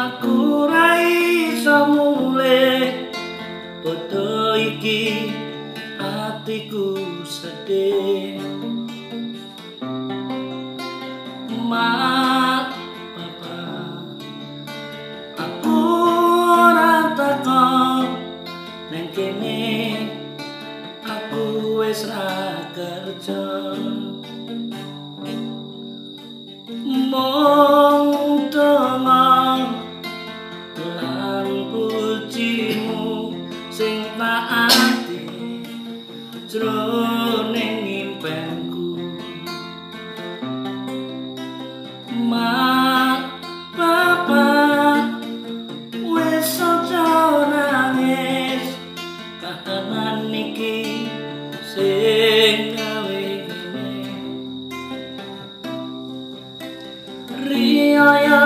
Aku rai samule Bodo iki Hatiku sedih. Mak papa. Aku ora takon Neng kini Aku ra kerja. Mau jroning impenku mak bapak wis aja nangis. Kahanan iki sing gawe kene riaya